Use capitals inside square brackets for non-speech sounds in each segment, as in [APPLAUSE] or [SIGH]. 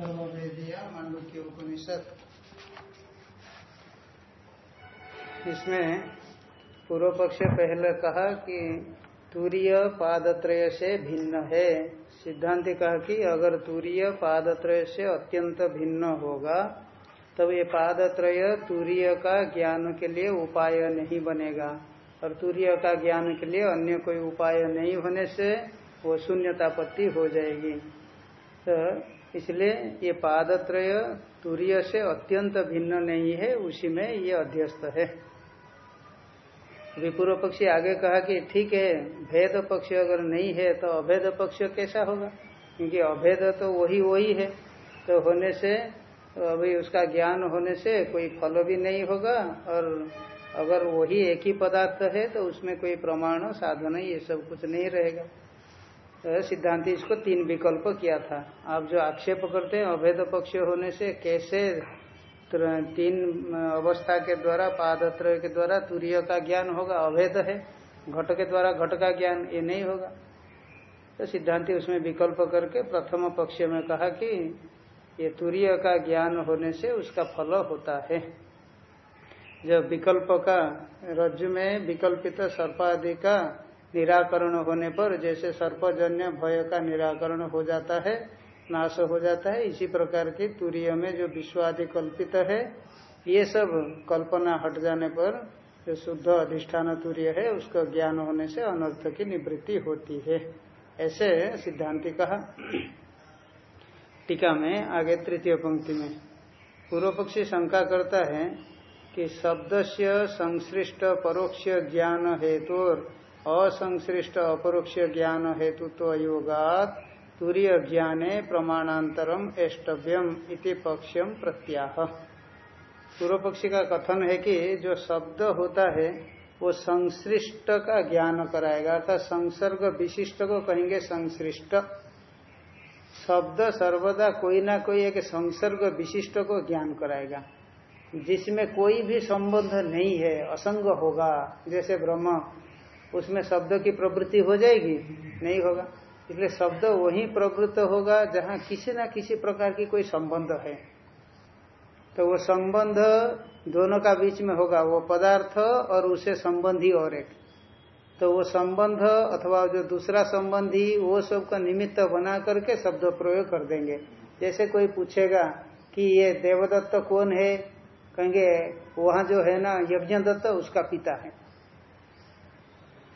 अथर्वेदिया मांडुक्य उपनिषद। इसमें पूर्व पक्ष पहले कहा कि तूर्य पादत्रय से भिन्न है। सिद्धांति कहा कि अगर तूर्य पादत्रय से अत्यंत भिन्न होगा, तब ये पादत्रय तूर्य का ज्ञान के लिए उपाय नहीं बनेगा। और तूर्य का ज्ञान के लिए अन्य कोई उपाय नहीं होने से वो शून्यतापत्ति हो जाएगी। तो इसलिए ये पादत्रय तूर्य से अत्यंत भिन्न नहीं है, उसी में ये अध्यस्त है। विपूर्व पक्षी आगे कहा कि ठीक है, भेद पक्ष अगर नहीं है तो अभेद पक्ष कैसा होगा? क्योंकि अभेद तो वही वही है। तो होने से, अभी उसका ज्ञान होने से कोई फल भी नहीं होगा, और अगर वही एक ही पदार्थ है तो उसमें कोई प्रमाण, साधन, ये सब कुछ नहीं रहेगा। तो सिद्धांति इसको तीन विकल्प किया था। आप जो आक्षेप करते हैं, अभेद पक्ष होने से कैसे तीन अवस्था के द्वारा पादत्र के द्वारा तूर्य का ज्ञान होगा? अभेद है। घट के द्वारा घट का ज्ञान ये नहीं होगा। तो सिद्धांति उसमें विकल्प करके प्रथम पक्ष में कहा कि ये तूर्य का ज्ञान होने से उसका फल होता है। जब विकल्प का रज्जु में विकल्पित सर्पादि का निराकरण होने पर जैसे सर्पजन्य भय का निराकरण हो जाता है, नाश हो जाता है, इसी प्रकार की तूर्य में जो विश्वादि कल्पित है, ये सब कल्पना हट जाने पर जो शुद्ध अधिष्ठान तूर्य है, उसका ज्ञान होने से अनर्थ की निवृत्ति होती है। ऐसे सिद्धांति कहा। टीका में आगे तृतीय पंक्ति में, पूर्व पक्षी शंका करता है कि शब्द से संश्लिष्ट परोक्ष ज्ञान हेतु असंश्लिष्ट अपरोक्ष ज्ञान हेतु तो योगात तूर्य ज्ञाने प्रमाणांतरम एष्टव्यम इति पक्षम प्रत्याह। पूर्व पक्षी का कथन है कि जो शब्द होता है, वो संश्लिष्ट का ज्ञान कराएगा, अर्थात संसर्ग विशिष्ट को कहेंगे संश्लिष्ट। शब्द सर्वदा कोई ना कोई एक संसर्ग विशिष्ट को ज्ञान कराएगा। जिसमें कोई भी संबंध नहीं है, असंग होगा, जैसे ब्रह्म उसमें शब्द की प्रवृत्ति हो जाएगी? नहीं होगा। इसलिए शब्द वही प्रवृत्त होगा जहाँ किसी न किसी प्रकार की कोई संबंध है। तो वो संबंध दोनों का बीच में होगा। वो पदार्थ और उसे संबंधी और एक। तो वो संबंध अथवा जो दूसरा संबंधी, वो सब का निमित्त बना करके शब्द प्रयोग कर देंगे। जैसे कोई पूछेगा कि ये देवदत्त कौन है? कहेंगे, वहाँ जो है ना यज्ञ दत्त उसका पिता है।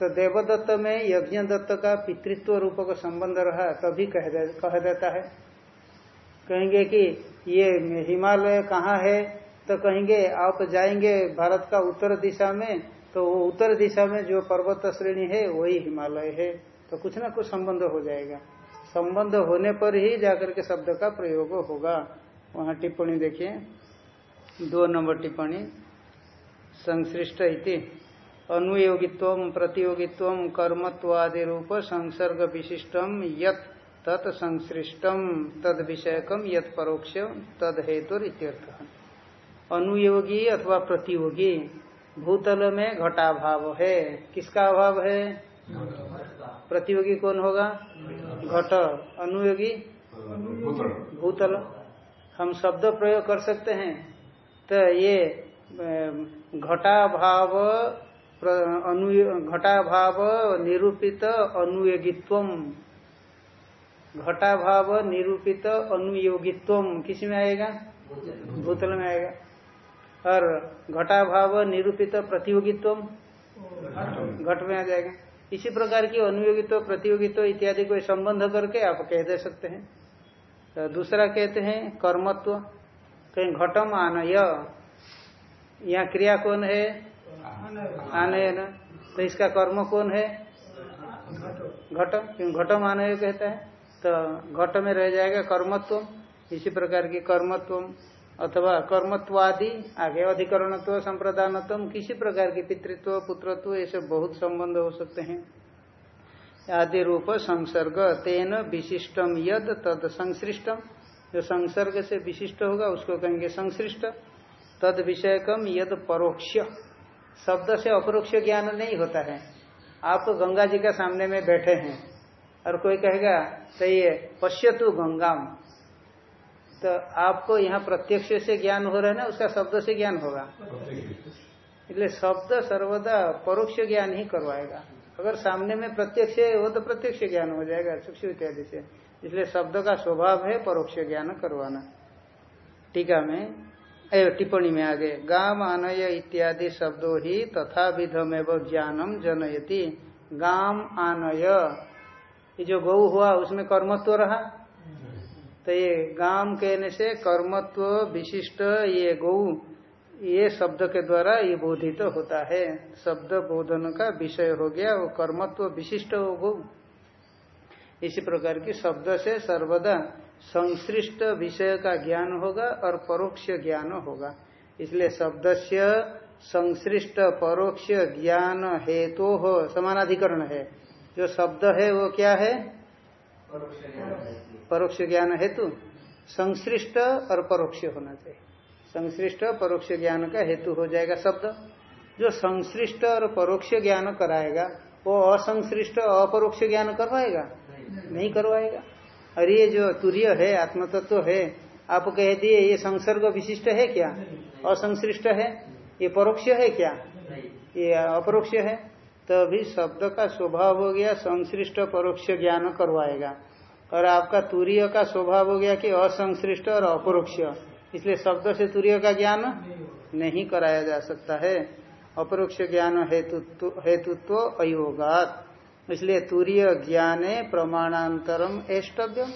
तो देवदत्त में यज्ञ दत्त का पितृत्व रूप का संबंध रहा तभी कह, दे, कह देता है। कहेंगे कि ये हिमालय कहाँ है? तो कहेंगे आप जाएँगे भारत का उत्तर दिशा में तो वो उत्तर दिशा में जो पर्वत श्रेणी है वही हिमालय है। तो कुछ ना कुछ संबंध हो जाएगा। संबंध होने पर ही जाकर के शब्द का प्रयोग होगा। वहाँ टिप्पणी देखिए। दो नंबर टिप्पणी। संश्लिष्ट इति। अनुयोगित्व, प्रतियोगित्व कर्मत्वादि रूप संसर्ग विशिष्टम यत तत् संश्लिष्टम तद विषयकम यत परोक्ष, तद हेतु अनुयोगी अथवा प्रतियोगी भूतल में घटाभाव है। किसका अभाव है? प्रतियोगी कौन होगा? घट। अनुयोगी? भूतल। हम शब्द प्रयोग कर सकते हैं। तो ये घटाभाव घटाभाव निरूपित अनुयोगित्व घटाभाव निरूपित अनुयोगित्व किसमें आएगा? भूतल में आएगा। और घटाभाव निरूपित प्रतियोगित्व घट में आ जाएगा। इसी प्रकार की अनुयोगित्व, प्रतियोगित्व इत्यादि को संबंध करके आप कह दे सकते हैं। तो दूसरा कहते हैं कर्मत्व। कहीं घटम आनय। यहाँ क्रिया कौन है। आनयन तो इसका कर्म कौन है? घट। क्यों घटम आनय कहता है? तो घट में रह जाएगा कर्मत्व। इसी प्रकार की कर्मत्व। अथवा कर्मत्वादि, आगे अधिकरणत्व, संप्रदानत्व, किसी प्रकार की पितृत्व, पुत्रत्व सब बहुत संबंध हो सकते हैं। आदि रूप संसर्ग, तेन विशिष्टम यद तद संश्रिष्टम जो संसर्ग से विशिष्ट होगा, उसको कहेंगे संश्रिष्ट तद विषयकम यद परोक्ष। शब्द से अपरोक्ष ज्ञान नहीं होता है। आप तो गंगा जी के सामने में बैठे हैं और कोई कहेगा तो ये पश्य तू गंगाम। तो आपको यहाँ प्रत्यक्ष से ज्ञान हो रहा है ना, उसका शब्द से ज्ञान होगा। इसलिए शब्द सर्वदा परोक्ष ज्ञान ही करवाएगा। अगर सामने में प्रत्यक्ष है, वो तो प्रत्यक्ष ज्ञान हो जाएगा चक्षु इत्यादि से। इसलिए शब्द का स्वभाव है परोक्ष ज्ञान करवाना। टीका में टिप्पणी में आगे, गाम आनय इत्यादि शब्दों ही तथा विधमेव ज्ञानम जनयति। गाम आनय ये जो गौ हुआ, उसमें कर्मत्व रहा? तो ये गाम कहने से कर्मत्व विशिष्ट ये गौ, ये शब्द के द्वारा ये बोधित तो होता है। शब्द बोधन का विषय हो गया, वो कर्मत्व विशिष्ट हो गौ। इसी प्रकार की शब्द से सर्वदा संश्रिष्ट विषय का ज्ञान होगा और परोक्ष ज्ञान होगा। इसलिए शब्द से संश्रिष्ट परोक्ष ज्ञान हेतु तो हो समानाधिकरण है। जो शब्द है वो क्या है? परोक्ष ज्ञान हेतु। संश्रिष्ट और परोक्ष होना चाहिए। संश्रिष्ट परोक्ष ज्ञान का हेतु हो जाएगा शब्द। जो संश्रिष्ट और परोक्ष ज्ञान कराएगा वो असंश्रिष्ट अपरोक्ष ज्ञान करवाएगा? नहीं करवाएगा। और ये जो तुरीय है, आत्मतत्व है, आप कह दिए, ये संसर्ग विशिष्ट है क्या? असंश्रिष्ट है? ये परोक्ष है क्या? ये अपरोक्ष है। तो शब्द का स्वभाव हो गया संश्रिष्ट परोक्ष ज्ञान करवाएगा। और आपका तुरीय का स्वभाव हो गया कि असंश्रिष्ट और अपरोक्ष। इसलिए शब्द से तुरीय का ज्ञान नहीं कराया जा सकता है। अपरोक्ष ज्ञान हेतुत्व हेतुत्व अयोगात। इसलिए तुरीय ज्ञाने प्रमाणांतरम एष्टव्यम।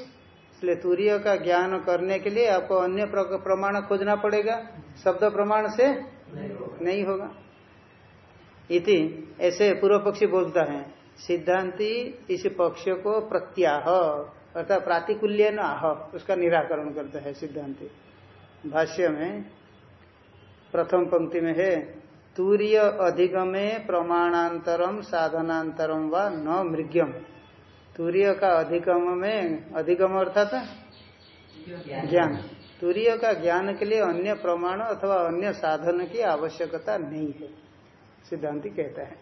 इसलिए तुरीय का ज्ञान करने के लिए आपको अन्य प्रमाण खोजना पड़ेगा। शब्द प्रमाण से नहीं होगा। इति, ऐसे पूर्व पक्षी बोलता है, सिद्धांति इस पक्ष को प्रत्याह, अर्थात प्रातिकूल्य न आह, उसका निराकरण करता है सिद्धांति। भाष्य में प्रथम पंक्ति में है तूर्य अधिगमे प्रमाणांतरम, साधनांतरम व न मृग्यम। तूर्य का अधिगम में, अधिगम अर्थात ज्ञान। तूर्य का ज्ञान के लिए अन्य प्रमाण अथवा अन्य साधन की आवश्यकता नहीं है, सिद्धांति कहता है।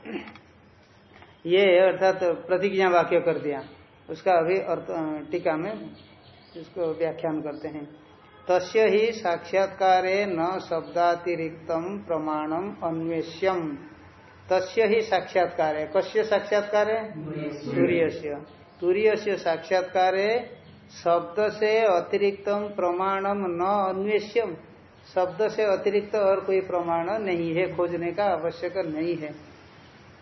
ये अर्थात प्रतिज्ञा वाक्य कर दिया। उसका अभी टीका में इसको व्याख्यान करते हैं। तस्य ही साक्षात्कार न शब्दातिरिक्त प्रमाणम अन्वेष्यम। तस्य ही साक्षात्कार। कस्य साक्षात्कार? सूर्य से सूर्य से साक्षात्कार शब्द से अतिरिक्त प्रमाणम न अन्वेष्यम। शब्द से अतिरिक्त और कोई प्रमाण नहीं है खोजने का आवश्यक नहीं है।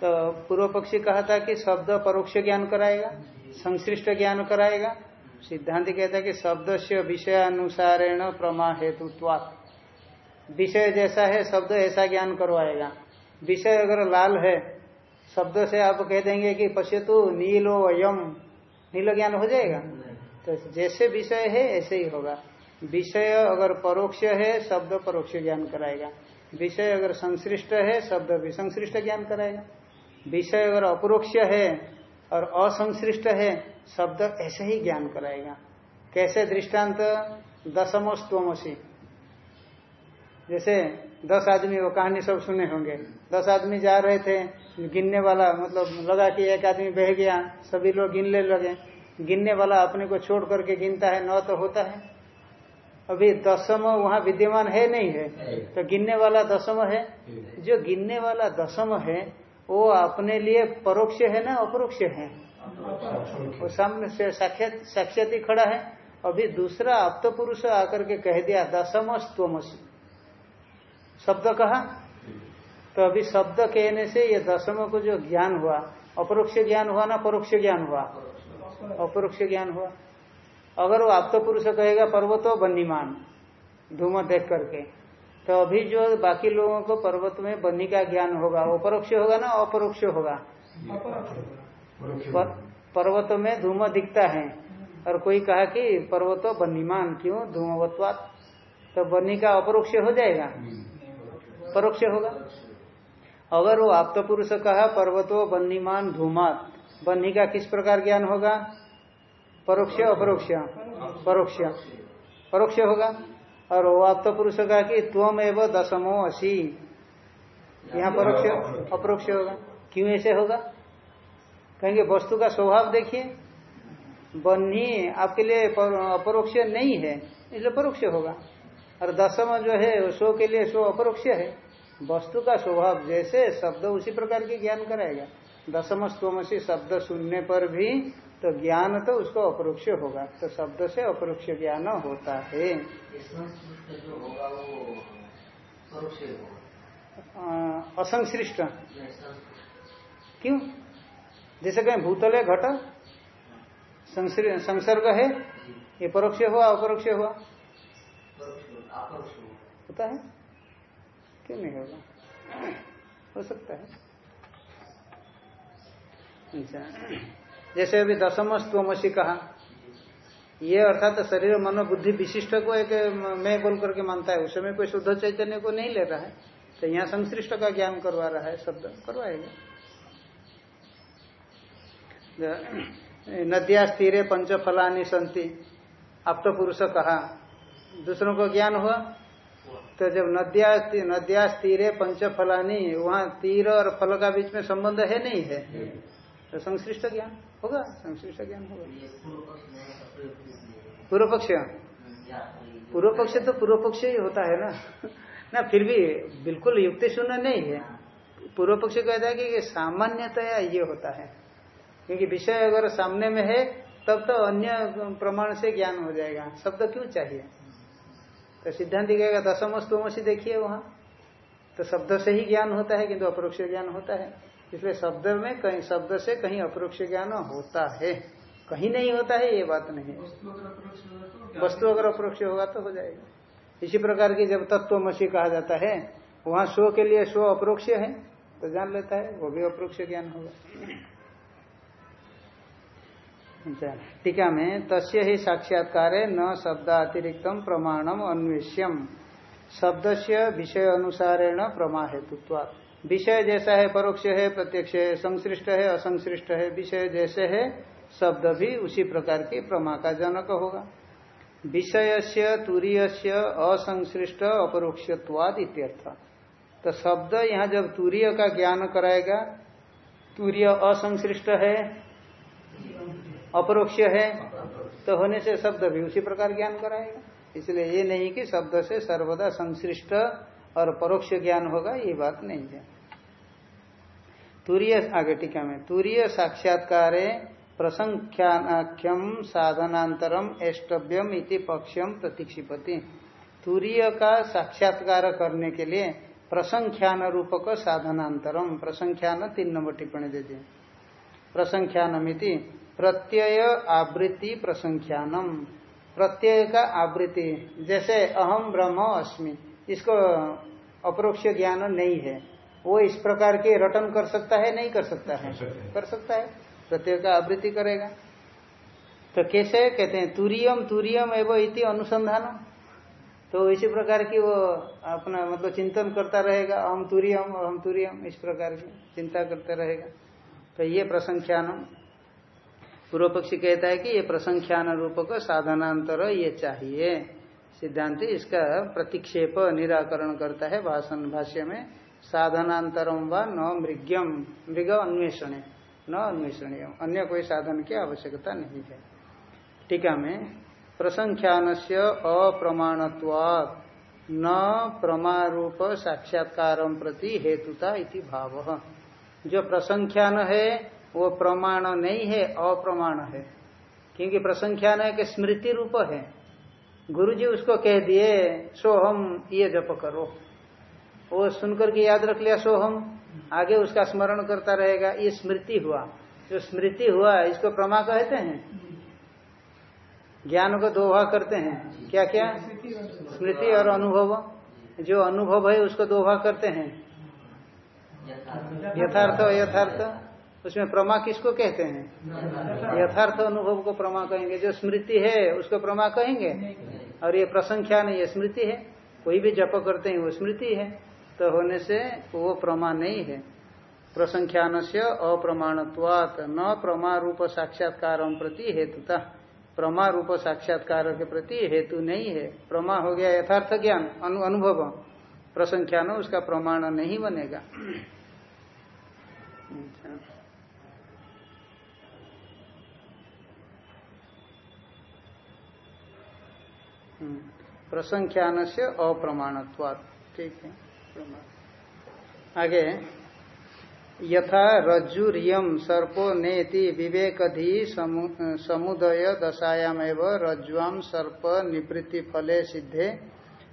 तो पूर्व पक्षी कहा था कि शब्द परोक्ष ज्ञान कराएगा संश्लिष्ट ज्ञान कराएगा। सिद्धांत कहता है कि शब्द से विषयानुसारेण प्रमा हेतुत्वात् विषय जैसा है, शब्द ऐसा ज्ञान करवाएगा। विषय अगर लाल है, शब्द से आप कह देंगे कि पश्यतु नीलो यम नील ज्ञान हो जाएगा? तो जैसे विषय है, ऐसे ही होगा। विषय अगर परोक्ष है, शब्द परोक्ष ज्ञान कराएगा। विषय अगर संश्लिष्ट है, शब्द भी संश्रिष्ट ज्ञान कराएगा। विषय अगर अपरोक्ष है और असंश्लिष्ट है शब्द ऐसे ही ज्ञान कराएगा। कैसे दृष्टांत? दशमोस्तमसी। जैसे दस आदमी वो कहानी सब सुने होंगे। दस आदमी जा रहे थे गिनने वाला मतलब लगा कि एक आदमी बह गया सभी लोग गिनने लगे। गिनने वाला अपने को छोड़ करके गिनता है नौ तो होता है। अभी दसम वहाँ विद्यमान है नहीं है? तो गिनने वाला दसम है? जो गिनने वाला दसम है वो अपने लिए परोक्ष है ना अपरोक्ष है। वो सामने से साक्षात ही खड़ा है। अभी दूसरा आप तो पुरुष आकर के कह दिया दसम स्तोमस शब्द कहा? तो अभी शब्द कहने से ये दसम को जो ज्ञान हुआ, अपरोक्ष ज्ञान हुआ ना परोक्ष ज्ञान हुआ? अपरोक्ष ज्ञान हुआ। अगर वो आप तो पुरुष कहेगा, पर्वतो बन्नीमान, धूम देख करके। तो अभी जो बाकी लोगों को पर्वत में बन्नी का ज्ञान होगा वो परोक्ष होगा ना अपरोक्ष होगा? पर्वत में धूम दिखता है। और कोई कहा कि पर्वतो बन्नीमान क्यों? धूमवत्वात। तो बनी का अपरोक्ष हो जाएगा? परोक्ष होगा। अगर वो आप तो पुरुष कहा पर्वतो बनीमान धूमात बनी का किस प्रकार ज्ञान होगा? परोक्ष अपरोक्ष? परोक्ष। परोक्ष होगा। और वो आप तो पुरुष कहा कि तुम एवं दसमो असी। यहाँ परोक्ष अपरोक्ष। होगा। क्यों ऐसे होगा? कहेंगे वस्तु का स्वभाव देखिए। बन्ही आपके लिए अपरोक्ष नहीं है इसलिए परोक्ष होगा। और दसम जो है सो के लिए सो अपरोक्ष है। वस्तु का स्वभाव जैसे शब्द उसी प्रकार की ज्ञान कराएगा। दसम स्तोमसी शब्द सुनने पर भी तो ज्ञान तो उसको अपरोक्ष होगा तो शब्द से अपरोक्ष ज्ञान होता है। असंश्रिष्ट। क्यों? जैसे कहें, भूतल है घट संसर्ग है, ये परोक्ष हुआ, अपरोक्ष हुआ? होता है? क्यों नहीं होगा? हो सकता है। अच्छा। जैसे अभी दशम स्तोमसी कहा, ये अर्थात तो शरीर मनो बुद्धि विशिष्ट को एक मैं बोल करके मानता है उस समय कोई शुद्ध चैतन्य को नहीं ले रहा है। तो यहाँ संश्लिष्ट का ज्ञान करवा रहा है, शब्द करवाएगा। नदिया स्थिर पंच फलानी संति आप तो पुरुष कहा, दूसरों को ज्ञान हुआ? तो जब नदिया नदिया स्थिर पंच फलानी वहाँ तीर और फल का बीच में संबंध है नहीं है? तो संश्लिष्ट ज्ञान होगा संश्लिष्ट ज्ञान होगा। पूर्व पक्ष पूर्व पक्ष तो पूर्व पक्ष ही होता है ना। [LAUGHS] ना फिर भी बिल्कुल युक्ति शून्य नहीं है। पूर्व पक्ष कहता है कि सामान्यतया ये होता है। क्योंकि विषय अगर सामने में है तब तो अन्य प्रमाण से ज्ञान हो जाएगा। शब्द क्यों चाहिए? तो सिद्धांत कहेगा दसम स्तोमसी देखिए वहाँ। तो शब्द से ही ज्ञान होता है किंतु अपरोक्ष ज्ञान होता है। इसलिए शब्द में कहीं शब्द से कहीं अपरोक्ष ज्ञान होता है। कहीं नहीं होता है ये बात नहीं वस्तु अगर अपरोक्ष होगा? तो हो जाएगा। इसी प्रकार की जब तत्वमसी कहा जाता है वहाँ स्व के लिए स्व अप्रोक्ष है तो जान लेता है वो भी अप्रोक्ष ज्ञान होगा। अच्छा, टीका में तस्य ही साक्षात्कार न शब्द अतिरिक्त प्रमाणम अन्वेष्यम। शब्द से विषय अनुसारेण प्रमा हेतुत्वात् विषय जैसा है, परोक्ष है, प्रत्यक्ष है संश्रिष्ट है असंश्रिष्ट है, विषय जैसे है, शब्द भी उसी प्रकार के प्रमा का जनक होगा। विषय से तुरीय से असंश्रिष्ट अपरोक्षवाद इत्यर्थ। तो शब्द यहाँ जब तुरीय का ज्ञान कराएगा, तुरीय असंश्रिष्ट है, अपरोक्ष है तो होने से शब्द भी उसी प्रकार ज्ञान कराएगा। इसलिए ये नहीं कि शब्द से सर्वदा संश्रिष्ट और परोक्ष ज्ञान होगा, ये बात नहीं है। तुरीय आगे टीका में, तुरीय साक्षात्कार प्रसंख्याख्यम साधनांतरम एष्टव्यम इति पक्षम प्रतीक्षिपति। तुरीय का साक्षात्कार करने के लिए प्रसंख्यान रूपक साधनांतरम प्रसंख्यान तीन नंबर टिप्पणी दीजिए। प्रसंख्यानमिति प्रत्यय आवृत्ति प्रसंख्यानम। प्रत्यय का आवृत्ति, जैसे अहम ब्रह्म अस्मि, इसको अपरोक्ष ज्ञान नहीं है। वो इस प्रकार के रटन कर सकता है नहीं कर सकता है? कर सकता है। प्रत्येक का आवृत्ति करेगा। तो कैसे? कहते हैं तुरियम तुरियम एवं इति अनुसंधान तो इसी प्रकार की वो अपना मतलब चिंतन करता रहेगा हम तुरियम और हम तुरियम इस प्रकार की चिंता करता रहेगा। तो ये प्रसंख्यानम। पूर्व पक्षी कहता है कि ये प्रसंख्यान रूप का साधनांतर ये चाहिए। सिद्धांत इसका प्रतिक्षेप निराकरण करता है भाषण भाष्य में। साधनांतरम व न मृग्यम मृग अन्वेषण, न अन्वेषणीय अन्य कोई साधन की आवश्यकता नहीं है। टीका में प्रसंख्यान से अप्रमाणत्वात्, न प्रमारूप साक्षात्कार प्रति हेतुता इति भाव। जो प्रसंख्यान है, वो प्रमाण नहीं है, अप्रमाण है। क्योंकि प्रसंख्यान है कि स्मृति रूप है। गुरुजी उसको कह दिए, सो हम ये जप करो। वो सुनकर के याद रख लिया सोहम। आगे उसका स्मरण करता रहेगा, ये स्मृति हुआ। जो स्मृति हुआ, इसको प्रमा कहते हैं? ज्ञान को दो भाग करते हैं। क्या क्या स्मृति और अनुभव। जो अनुभव है, उसको दो भाग करते हैं। यथार्थ यथार्थ। उसमें प्रमा किसको कहते हैं? यथार्थ अनुभव को प्रमा कहेंगे। जो स्मृति है, उसको प्रमा कहेंगे? और ये प्रसंख्या नहीं ये स्मृति है। कोई भी जप करते हैं, वो स्मृति है। तो होने से वो प्रमाण नहीं है। प्रसंख्यान से अप्रमाणत्वात न प्रमा रूप साक्षात्कार प्रति हेतुता। प्रमा रूप साक्षात्कार के प्रति हेतु नहीं है। प्रमा हो गया यथार्थ ज्ञान अनु, अनुभव। प्रसंख्यान उसका प्रमाण नहीं बनेगा। अच्छा। हम्म। प्रसंख्यान से अप्रमाणत्वाद ठीक है। आगे, यथा रज्जुरियम सर्पो नेति विवेकधि समुदय दशायाम रज्जुआम सर्प निवृत्ति फले सिद्धे।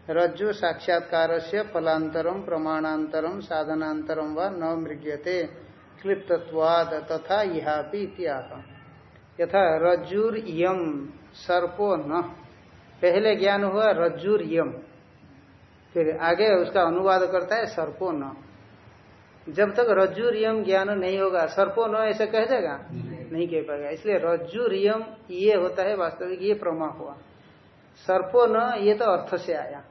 रज्जु साक्षात्कार से फलांतरम प्रमाणांतरम साधनांतरम व न मृग्यते। क्लिप्तवाद तथा इहापि यथा रज्जुर यम सर्पो न। पहले ज्ञान हुआ रज्जुर यम फिर आगे उसका अनुवाद करता है, सर्पो न। जब तक रज्जु रियम ज्ञान नहीं होगा, सर्पो न ऐसे कह देगा? नहीं कह पाएगा। इसलिए रज्जु रियम ये होता है वास्तविक, ये प्रमा हुआ। सर्पो न, ये तो अर्थ से आया।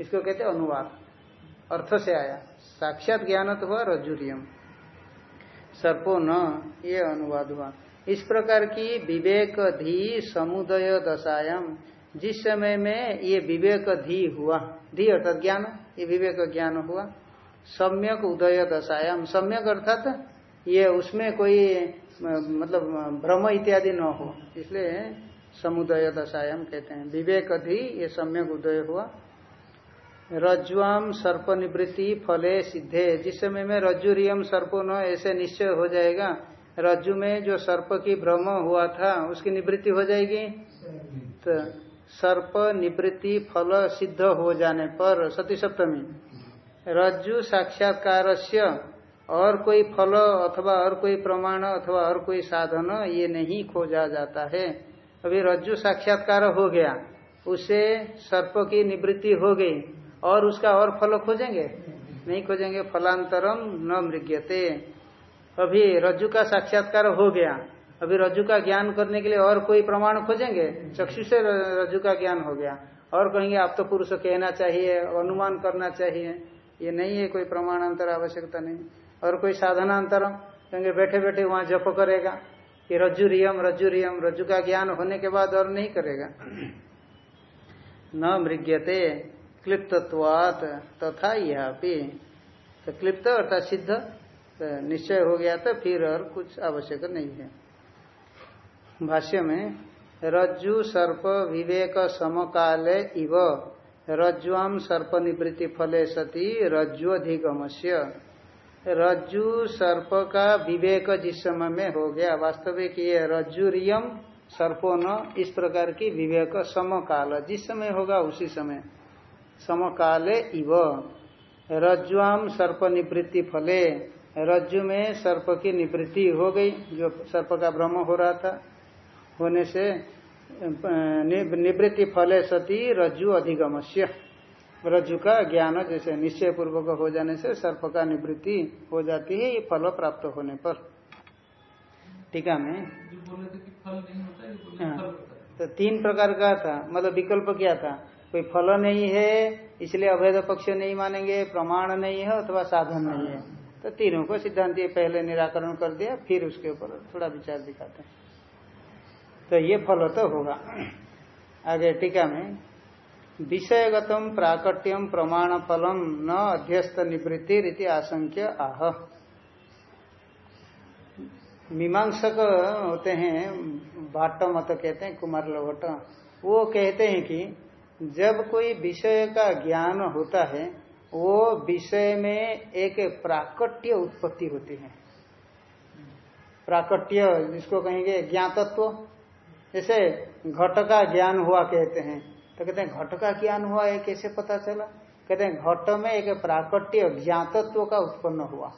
इसको कहते अनुवाद। अर्थ से आया। साक्षात ज्ञान तो हुआ रज्जुरियम। सर्पो न, ये अनुवाद हुआ। इस प्रकार की विवेक धी समुदय दशायाम। जिस समय में ये विवेक धी हुआ धी अर्थात ज्ञान ये विवेक ज्ञान हुआ सम्यक उदय दशायाम सम्यक अर्थात ये उसमें कोई मतलब भ्रम इत्यादि न हो इसलिए समुदय दशायाम कहते हैं। विवेक अधि ये सम्यक उदय हुआ। रज्जुआम सर्प निवृत्ति फले सिद्धे जिस समय में रज्जु रियम सर्पो न ऐसे निश्चय हो जाएगा रज्जु में जो सर्प की भ्रम हुआ था उसकी निवृत्ति हो जाएगी। तो सर्प, निवृत्ति, फल सिद्ध हो जाने पर सती सप्तमी। रज्जु साक्षात्कार और कोई फल अथवा और कोई प्रमाण अथवा और कोई साधन ये नहीं खोजा जाता है। अभी रज्जु साक्षात्कार हो गया। उसे सर्प की निवृत्ति हो गई और उसका और फल खोजेंगे? नहीं खोजेंगे। फलांतरम न मृग्यते। अभी रज्जु का साक्षात्कार हो गया। अभी रज्जु का ज्ञान करने के लिए और कोई प्रमाण खोजेंगे? चक्षु से रज्जु का ज्ञान हो गया। और कहेंगे, आप तो पुरुष कहना चाहिए, अनुमान करना चाहिए। ये नहीं है, कोई प्रमाणांतर आवश्यकता नहीं। और कोई साधनांतर? कहेंगे बैठे बैठे वहाँ जप करेगा। कि रज्जु रियम रज्जु रियम, रज्जु का ज्ञान होने के बाद और नहीं करेगा। न मृग्यते क्लिप्तत्वात, तथा यह तो क्लिप्त अर्थात सिद्ध तो निश्चय हो गया तो फिर और कुछ आवश्यक नहीं है। भाष्य में, रज्जु सर्प विवेक समकाले इव रज्जुआम सर्प निवृत्ति फले सती रज्जुअधिगम से रज्जु सर्प का विवेक जिस समय में हो गया, वास्तविक ये रज्जुरियम सर्पो न, इस प्रकार की विवेक समकाल, जिस समय होगा उसी समय। समकाले इव रज्जुआम सर्प निवृत्ति फले, रज्जु में सर्प की निवृत्ति हो गई, जो सर्प का भ्रम हो रहा था। होने से निवृत्ति फले सती रज्जु अधिगमस्य। रज्जु का ज्ञान जैसे निश्चय पूर्वक हो जाने से सर्प का निवृत्ति हो जाती है ये फल प्राप्त होने पर। टीका में हाँ, तो तीन प्रकार का था मतलब विकल्प क्या था? कोई फल नहीं है इसलिए अवैध पक्ष नहीं मानेंगे प्रमाण नहीं है अथवा साधन नहीं है। तो तीनों को सिद्धांत पहले निराकरण कर दिया फिर उसके ऊपर थोड़ा विचार दिखाते हैं। तो ये फल तो होगा। आगे टीका में, विषयगतम प्राकट्यम प्रमाण फलम न अध्यस्त निवृत्ति रीति आशंक्य आह। मीमांसक होते हैं भाट मत कहते हैं, कुमार लवट। वो कहते हैं कि जब कोई विषय का ज्ञान होता है, वो विषय में एक प्राकट्य उत्पत्ति होती है। प्राकट्य जिसको कहेंगे ज्ञातत्व। जैसे घट का ज्ञान हुआ कहते हैं तो कहते हैं घट का ज्ञान हुआ है कैसे पता चला? कहते हैं घट में एक प्राकट्य ज्ञातत्व का उत्पन्न हुआ।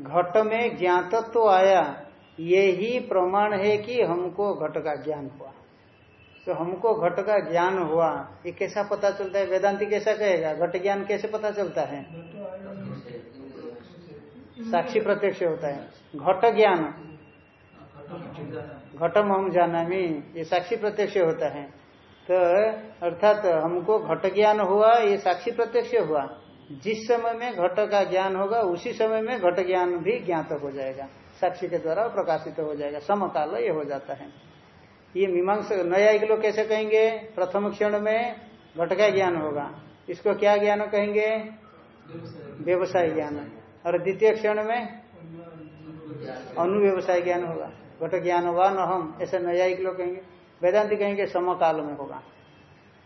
घट में ज्ञातत्व आया, ये ही प्रमाण है कि हमको घट का ज्ञान हुआ। तो हमको घट का ज्ञान हुआ, ये कैसा पता चलता है? वेदांति कैसा कहेगा? घट ज्ञान कैसे पता चलता है? साक्षी प्रत्यक्ष होता है। घट ज्ञान। घटम हम जाना ये साक्षी प्रत्यक्ष होता है। तो अर्थात हमको घट ज्ञान हुआ, ये साक्षी प्रत्यक्ष हुआ। जिस समय में घट का ज्ञान होगा, उसी समय में घट ज्ञान भी ज्ञात हो जाएगा। साक्षी के द्वारा प्रकाशित हो जाएगा। समकाल ये हो जाता है। ये मीमांस न्यायिक लोग कैसे कहेंगे? प्रथम क्षण में घट का ज्ञान होगा। इसको क्या ज्ञान कहेंगे? व्यवसाय ज्ञान। और द्वितीय क्षण में अनुव्यवसाय ज्ञान होगा। घट ज्ञान हुआ न हम ऐसे न्यायिक लोग कहेंगे, वेदांति कहेंगे, समकाल में होगा।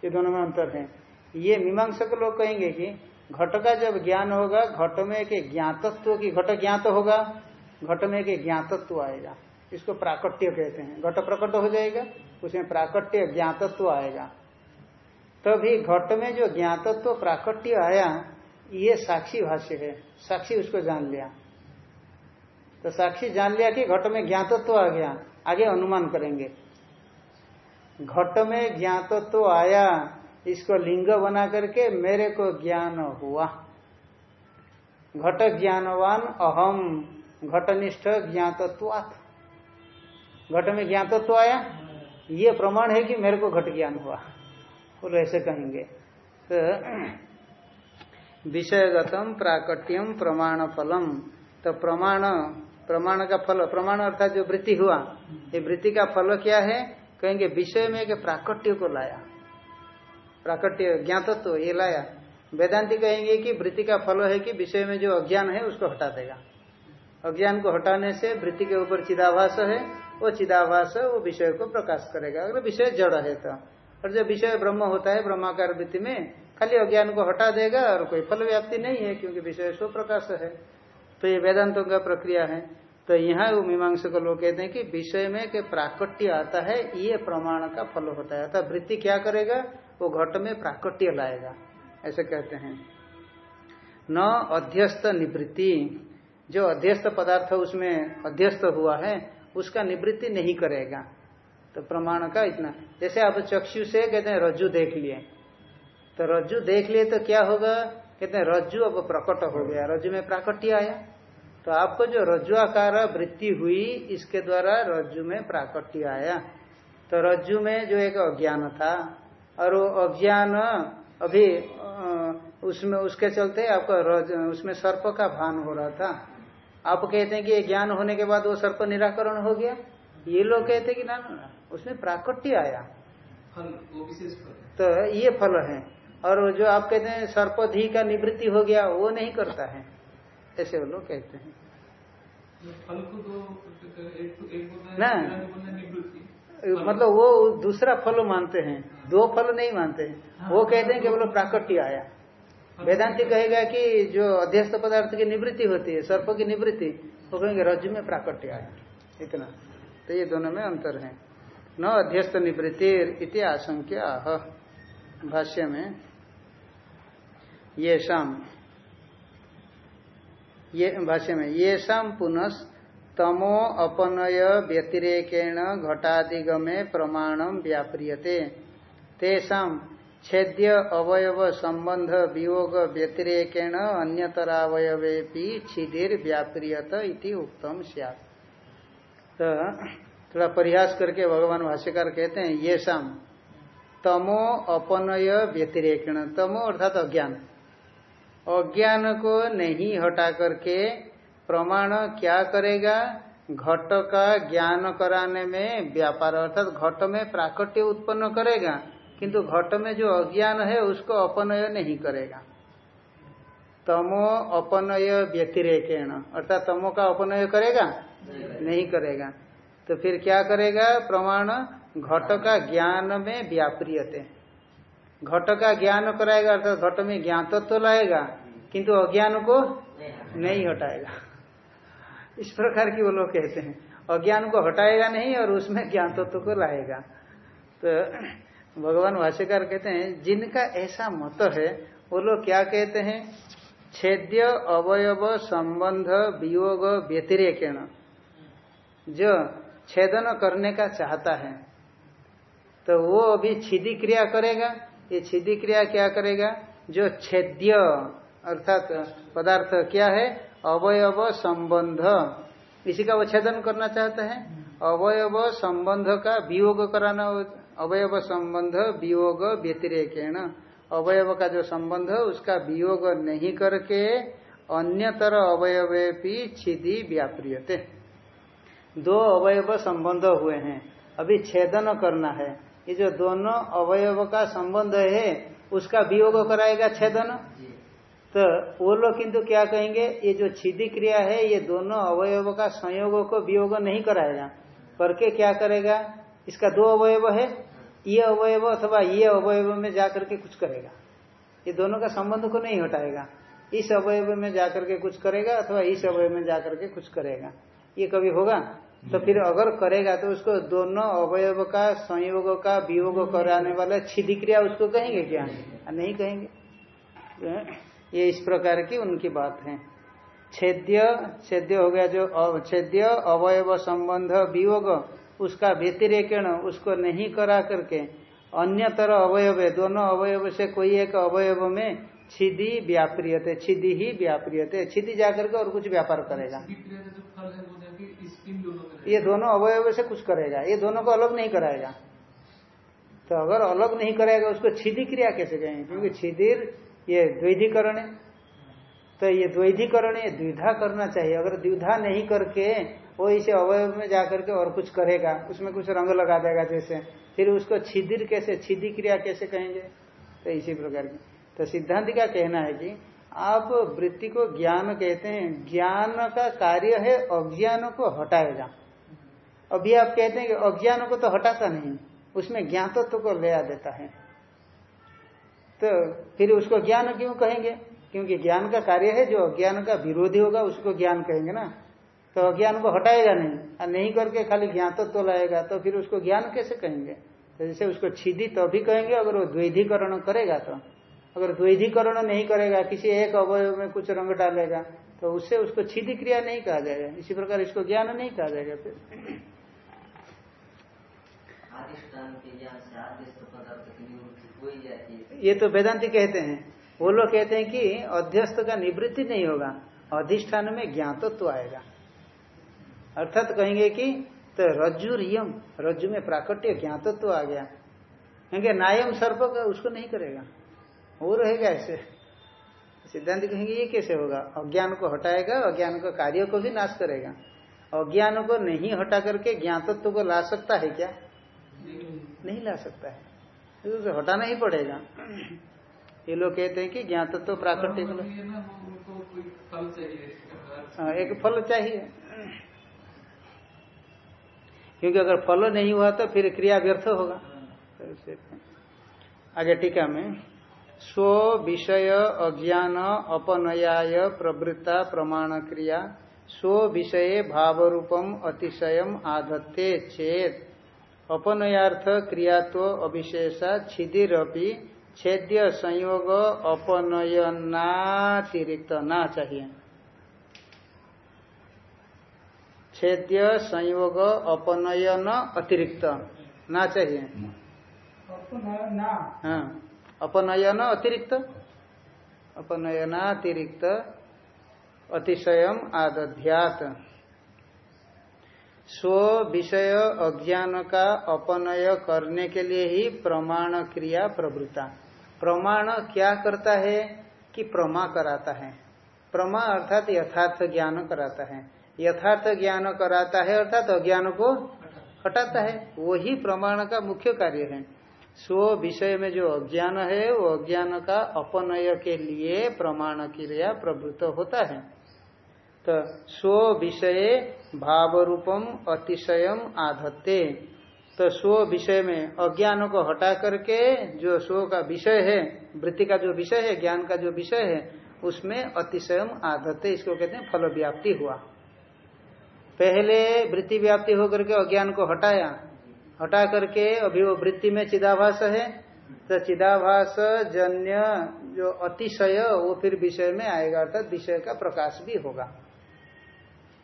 ये दोनों में अंतर है। ये मीमांसक लोग कहेंगे कि घट का जब ज्ञान होगा, घट में एक ज्ञातत्व की घट ज्ञात होगा, घट में एक ज्ञातत्व आएगा। इसको प्राकट्य कहते हैं। घट प्रकट हो जाएगा, उसमें प्राकट्य ज्ञातत्व आएगा। तभी घट में जो ज्ञातत्व प्राकट्य आया, ये साक्षी भाष्य है। साक्षी उसको जान लिया। तो साक्षी जान लिया कि घट में ज्ञातत्व आ गया। आगे अनुमान करेंगे। घट में ज्ञातत्व आया, इसको लिंग बना करके मेरे को ज्ञान हुआ। घट ज्ञानवान अहम, घटनिष्ठ ज्ञातत्वात्। घट में ज्ञातत्व आया? ये प्रमाण है कि मेरे को घट ज्ञान हुआ। बोलो, ऐसे कहेंगे। तो [CLEARS THROAT] विषयगतम प्राकट्यम प्रमाण फलम तो प्रमाण प्रमाण का फल, प्रमाण अर्थात जो वृत्ति हुआ, ये वृत्ति का फल क्या है? कहेंगे विषय में के प्राकट्य को लाया। प्राकट्य, ज्ञातत्व तो ये लाया। वेदांति कहेंगे कि वृत्ति का फल है कि विषय में जो अज्ञान है, उसको हटा देगा। अज्ञान को हटाने से वृत्ति के ऊपर चिदाभास है, वो चिदाभास वो विषय को प्रकाश करेगा। अगर विषय जड़ है तो। और जब विषय ब्रह्म होता है, ब्रह्माकार वृत्ति में, खाली अज्ञान को हटा देगा और कोई फल व्याप्ति नहीं है, क्योंकि विषय स्व प्रकाश है। तो ये वेदांतों का प्रक्रिया है। तो यहाँ वो मीमांस को लोग कहते हैं कि विषय में के प्राकट्य आता है, ये प्रमाण का फल होता है। अर्थात वृत्ति क्या करेगा? वो घट में प्राकट्य लाएगा। ऐसे कहते हैं। न अध्यस्त निवृत्ति। जो अध्यस्त पदार्थ उसमें अध्यस्त हुआ है, उसका निवृत्ति नहीं करेगा। तो प्रमाण का इतना। जैसे आप चक्षु से कहते हैं रज्जु देख लिए। तो रज्जु देख लिए तो क्या होगा? कहते हैं रज्जु अब प्रकट हो गया। रज्जु में प्राकट्य आया। तो आपको जो रज्जु आकार वृत्ति हुई इसके द्वारा रज्जु में प्राकट्य आया। तो रज्जु में जो एक अज्ञान था और वो अज्ञान अभी उसमें उसके चलते आपका उसमें सर्प का भान हो रहा था। आप कहते हैं कि ज्ञान होने के बाद वो सर्प निराकरण हो गया? ये लोग कहते हैं कि ना ना उसमें प्राकट्य आया। फल वो विशेष तो ये फल है। और जो आप कहते हैं सर्पधी का निवृत्ति हो गया वो नहीं करता है। ऐसे वो लोग कहते हैं। फल को तो ना। है मतलब वो दूसरा फल मानते हैं दो फल नहीं मानते। हैं। वो कहते हैं केवल प्राकट्य आया। वेदांति कहेगा कि जो अध्यस्त पदार्थ की निवृत्ति होती है सर्प की निवृत्ति वो कहेंगे रज्जु में प्राकट्य आया। इतना। तो ये दोनों में अंतर है। न अध्यस्त निवृत्ति इति आशंक्या भाष्य में ये शाम ये भाष्य में ये शाम पुनः तमो अपनय व्यतिरेकेण घटादिगमे प्रमाणम व्याप्रियते। तेषाम छेद्य अवयव संबंध वियोग व्यतिरेकेण अन्यतरावयवे छिदिर व्याप्रियत इति उत्तम सियात। तो थोड़ा प्रयास करके भगवान भाष्यकार कहते हैं ये शाम तमो अपनय व्यतिरेकण, तमो अर्थात अज्ञान। अज्ञान को नहीं हटा करके प्रमाण क्या करेगा? घट का ज्ञान कराने में व्यापार, अर्थात घट में प्राकट्य उत्पन्न करेगा, किंतु घट में जो अज्ञान है उसको अपनय नहीं करेगा। तमो अपनय व्यतिरेकेण, अर्थात तमो का अपनय करेगा? नहीं करेगा। तो फिर क्या करेगा? प्रमाण, घट का ज्ञान में व्याप्रियते। घट का ज्ञान कराएगा अर्थात घट में ज्ञान तो लाएगा, किंतु अज्ञान को नहीं हटाएगा। इस प्रकार की वो लोग कहते हैं। अज्ञान को हटाएगा नहीं और उसमें ज्ञान तत्व को लाएगा। तो भगवान भाष्यकार कहते हैं, जिनका ऐसा मत है, वो लोग क्या कहते हैं? छेद्य, अवयव, संबंध, वियोग, व्यतिरेकेण। जो छेदन करने का चाहता है तो वो अभी छिदी क्रिया करेगा। ये छिदी क्रिया क्या करेगा? जो छेद्य, अर्थात पदार्थ क्या है? अवयव संबंध। इसी का वो छेदन करना चाहता है। अवयव संबंध का वियोग कराना अवयव संबंध वियोग व्यतिरेकेण। अवयव का जो संबंध, उसका वियोग नहीं करके अन्यतर अवयवे भी छिदी व्याप्रियते। दो अवयव संबंध हुए हैं। अभी छेदन करना है। ये जो दोनों अवयव का संबंध है उसका वियोग कराएगा छेदन तो वो लोग किंतु क्या कहेंगे ये जो छिदी क्रिया है ये दोनों अवयव का संयोग को वियोग नहीं कराएगा। करके क्या करेगा? इसका दो अवयव है ये अवयव अथवा ये अवयव में जाकर के कुछ करेगा। ये दोनों का संबंध को नहीं हटाएगा। इस अवयव में जाकर के कुछ करेगा अथवा इस अवयव में जाकर के कुछ करेगा। ये कभी होगा? तो फिर अगर करेगा तो उसको दोनों अवयव का, संयोग का, वियोग कराने वाला छिदी क्रिया उसको कहेंगे क्या? नहीं कहेंगे। ये इस प्रकार की उनकी बात है। छेद्य छेद्य हो गया जो छेद्य, अवयव संबंध, वियोग, उसका व्यतिरेकण उसको नहीं करा करके अन्य तरह अवयव है। दोनों अवयव से कोई एक अवयव में छिदी व्याप्रियते छिदी ही व्याप्रियते। छिदी जाकर के और कुछ व्यापार करेगा। ये दोनों अवयव से कुछ करेगा। ये दोनों को अलग नहीं कराएगा। तो अगर अलग नहीं कराएगा उसको छिदी क्रिया कैसे कहेंगे? क्योंकि छिदिर ये द्विधिकरण है। तो ये द्वैधिकरण ये द्विधा करना चाहिए। अगर द्विधा नहीं करके वो इसे अवयव में जाकर के और कुछ करेगा उसमें कुछ रंग लगा देगा जैसे फिर उसको छिदिर कैसे छिदी क्रिया कैसे कहेंगे? तो इसी प्रकार की। तो सिद्धांत का कहना है कि आप वृत्ति को ज्ञान कहते हैं। ज्ञान का कार्य है अज्ञान को हटाएगा। अभी आप कहते हैं कि अज्ञान को तो हटाता नहीं, उसमें ज्ञातत्व तो को ले आ देता है। तो फिर उसको ज्ञान क्यों कहेंगे? क्योंकि ज्ञान का कार्य है, जो अज्ञान का विरोधी होगा, उसको ज्ञान कहेंगे ना। तो अज्ञान को हटाएगा नहीं, और नहीं करके खाली ज्ञातत्व तो लाएगा तो फिर उसको ज्ञान कैसे कहेंगे? तो जैसे उसको छिदी तो भी कहेंगे, अगर वो द्वैधिकरण करेगा तो। अगर द्वैधिकरण नहीं करेगा, किसी एक अवयव में कुछ रंग डालेगा तो उससे उसको छिदी क्रिया नहीं कहा जाएगा। इसी प्रकार इसको ज्ञान नहीं कहा जाएगा फिर। ये तो वेदांति कहते हैं। वो लोग कहते हैं कि अध्यस्त का निवृत्ति नहीं होगा, अधिष्ठान में ज्ञातत्व तो आएगा। अर्थात कहेंगे कि तो रज्जु रियम रज्जु में प्राकट्य ज्ञातत्व तो आ गया। कहेंगे नायम सर्प उसको नहीं करेगा। वो रहेगा ऐसे। सिद्धांत कहेंगे ये कैसे होगा? अज्ञान को हटाएगा अज्ञान को कार्य को भी नाश करेगा। अज्ञान को नहीं हटा करके ज्ञातत्व को ला सकता है क्या? नहीं ला सकता है। तो उसे हटाना ही पड़ेगा। ये लोग कहते हैं कि ज्ञातत्व प्राकृतिक हाँ, एक फल चाहिए। क्योंकि अगर फल नहीं हुआ तो फिर क्रिया व्यर्थ होगा। आगे टीका में स्व विषय अज्ञान अपनयाय प्रवृत्ता प्रमाण क्रिया स्व विषय भाव रूपम अतिशयम आधत्ते चेत। अपनयार्थ क्रियात्व अविशेषा छिदिरपि छेद्य संयोग अपनयनातिरिक्त ना चाहिए। छेद्य संयोग अपनयन अतिरिक्त ना चाहिए। हाँ। अपनयन अतिरिक्त। अपनयनातिरिक्त अतिशयम आदध्यात। स्व विषय अज्ञान का अपनय करने के लिए ही प्रमाण क्रिया प्रवृत्ता। प्रमाण क्या करता है कि प्रमा कराता है। प्रमा अर्थात यथार्थ ज्ञान कराता है। यथार्थ ज्ञान कराता है अर्थात अज्ञान को हटाता है। वही प्रमाण का मुख्य कार्य है। स्व विषय में जो अज्ञान है, वो अज्ञान का अपनय के लिए प्रमाण क्रिया प्रवृत्त होता है। तो स्व विषय भाव रूपम अतिशयम आधत्ते। तो स्व विषय में अज्ञान को हटा करके जो स्व का विषय है, वृत्ति का जो विषय है, ज्ञान का जो विषय है, उसमें अतिशयम आधत्ते, इसको कहते हैं फल व्याप्ति हुआ। पहले वृत्ति व्याप्ति होकर के अज्ञान को हटाया हटा करके अभी वो वृत्ति में चिदाभास है तो चिदाभास जन्य जो अतिशय, वो फिर विषय में आएगा, अर्थात विषय का प्रकाश भी होगा।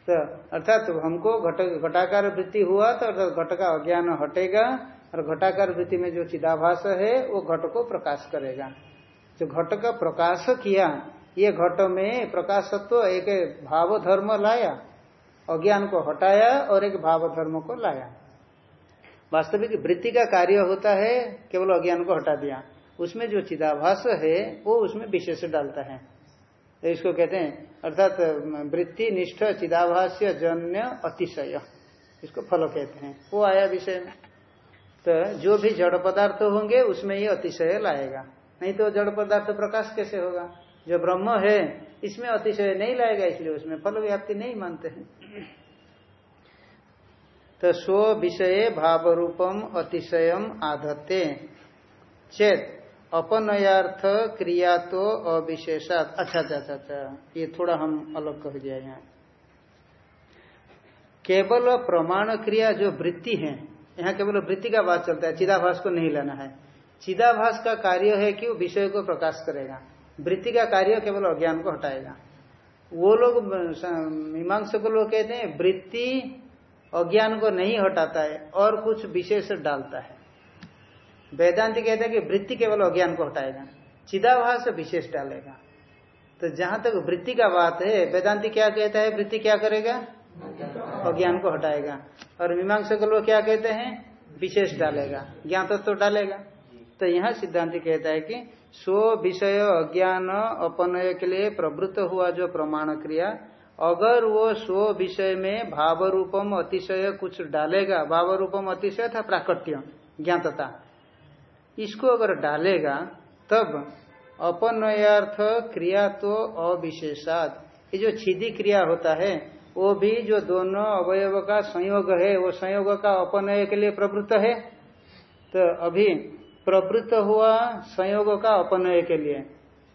तो अर्थात तो हमको घट, घटाकार वृत्ति हुआ तो अर्थात घट का अज्ञान हटेगा, और घटाकार वृत्ति में जो चिदाभास है, वो घट को प्रकाश करेगा। जो घट का प्रकाश किया, ये घट में प्रकाशत्व तो एक भाव धर्म लाया, अज्ञान को हटाया, और एक भाव धर्म को लाया। वास्तविक वृत्ति का कार्य होता है, केवल अज्ञान को हटा दिया। उसमें जो चिदाभास है, वो उसमें विशेष डालता है। तो इसको कहते हैं, अर्थात, वृत्ति, निष्ठ, चिदाभास्य, जन्य, अतिशय। इसको फल कहते हैं। वो आया विषय। में तो जो भी जड़ पदार्थ होंगे, उसमें ये अतिशय लाएगा। नहीं तो जड़ पदार्थ प्रकाश कैसे होगा? जो ब्रह्म है, इसमें अतिशय नहीं लाएगा, इसलिए उसमें फल व्याप्ति नहीं मानते हैं। तो स्व विषय भाव रूपम अतिशयम आधत्ते। चेत अपनयार्थ क्रिया तो अविशेषात। अच्छा अच्छा अच्छा अच्छा। ये थोड़ा हम अलग कह दिया यहाँ। केवल प्रमाण क्रिया जो वृत्ति है, यहाँ केवल वृत्ति का बात चलता है, चिदाभास को नहीं लेना है। चिदाभास का कार्य है कि वो विषय को प्रकाश करेगा। वृत्ति का कार्य केवल अज्ञान को हटाएगा। वो लोग मीमांस को लोग कहते हैं, वृत्ति अज्ञान को नहीं हटाता है और कुछ विशेष डालता है। वेदांति कहते हैं कि वृत्ति केवल अज्ञान को हटाएगा, चिदाभास विशेष डालेगा। तो जहाँ तक वृत्ति का बात है, वेदांति क्या कहता है, वृत्ति क्या करेगा? अज्ञान को हटाएगा। और मीमांस को लोग क्या कहते हैं? विशेष डालेगा ज्ञान तो डालेगा। तो यहाँ सिद्धांति कहता है कि स्व विषय अज्ञान अपनय के लिए प्रवृत्त हुआ जो प्रमाण क्रिया अगर वो स्व विषय में भाव रूपम अतिशय कुछ डालेगा भाव रूपम अतिशय था प्राकट्य ज्ञातता इसको अगर डालेगा, तब अपनयार्थ क्रिया तो अविशेषाद ये जो छिदी क्रिया होता है, वो भी जो दोनों अवयव का संयोग है, वो संयोग का अपनय के लिए प्रवृत्त है। तो अभी प्रवृत्त हुआ संयोग का अपनय के लिए।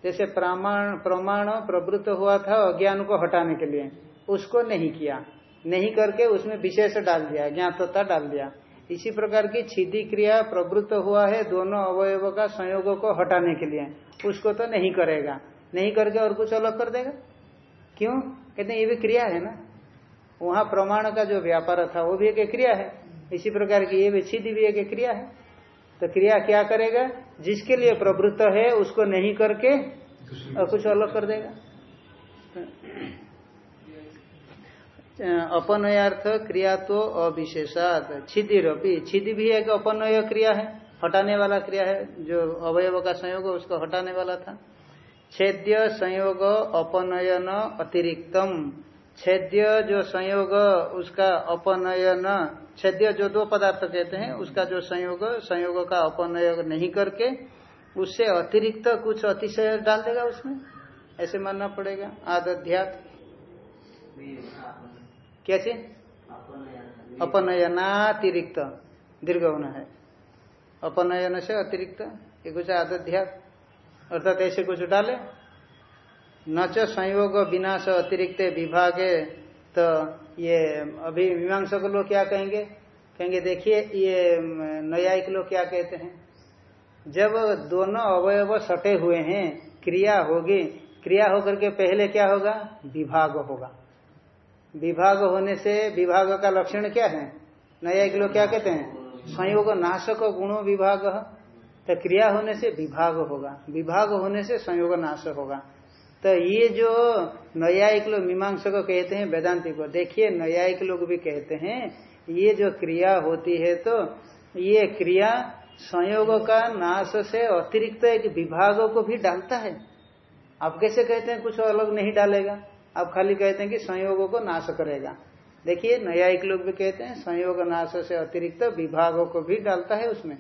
जैसे प्रमाण प्रमाण प्रवृत्त हुआ था अज्ञान को हटाने के लिए, उसको नहीं किया। नहीं करके उसमें विशेष डाल दिया ज्ञातता डाल दिया। इसी प्रकार की छिदी क्रिया प्रवृत्त हुआ है दोनों अवयव का संयोग को हटाने के लिए। उसको तो नहीं करेगा। नहीं करके और कुछ अलग कर देगा? क्यों? कहते ये भी क्रिया है ना। वहाँ प्रमाण का जो व्यापार था, वो भी एक क्रिया है। इसी प्रकार की ये भी छिदी भी एक क्रिया है। तो क्रिया क्या करेगा? जिसके लिए प्रवृत्त है उसको नहीं करके और कुछ अलग कर देगा। अपनयार्थ क्रिया तो अविशेषात छिदिरपी छिदि भी एक अपनय क्रिया है हटाने वाला क्रिया है जो अवयव का संयोग उसको हटाने वाला था। छेद्य संयोग अपनयन अतिरिक्तम। छेद्य जो संयोग उसका अपनयन छेद्य जो दो पदार्थ कहते हैं, उसका जो संयोग संयोग का अपनय नहीं करके उससे अतिरिक्त कुछ अतिशय डाल देगा उसमें? ऐसे मानना पड़ेगा, आदध्यात। चीज़? अपनयनातिरिक्त दीर्घ होना है। अपनयन से अतिरिक्त, ये कुछ आदध्यात। अर्थात ऐसे कुछ डाले। न संयोग विनाश अतिरिक्त विभागे तो ये, अभी मीमांसक लोग क्या कहेंगे? कहेंगे, देखिए, ये न्यायिक लोग क्या कहते हैं? जब दोनों अवयव सटे हुए हैं, क्रिया होगी, क्रिया होकर के पहले क्या होगा? विभाग होगा। विभाग होने से विभाग का लक्षण क्या है? नया एक लोग क्या कहते हैं? संयोग, नाशक, गुणों विभाग। तो क्रिया होने से विभाग होगा। विभाग होने से संयोग नाश होगा। तो ये जो न्यायिक लोग मीमांस को कहते हैं, वेदांति को, देखिए न्यायिक लोग भी कहते हैं, ये जो क्रिया होती है तो ये क्रिया संयोग का नाश से अतिरिक्त एक विभाग को भी डालता है। आप कैसे कहते हैं कुछ अलग नहीं डालेगा? आप खाली कहते हैं कि संयोगों को नाश करेगा। देखिए न्यायिक लोग भी कहते हैं संयोग नाश से अतिरिक्त विभागों को भी डालता है उसमें।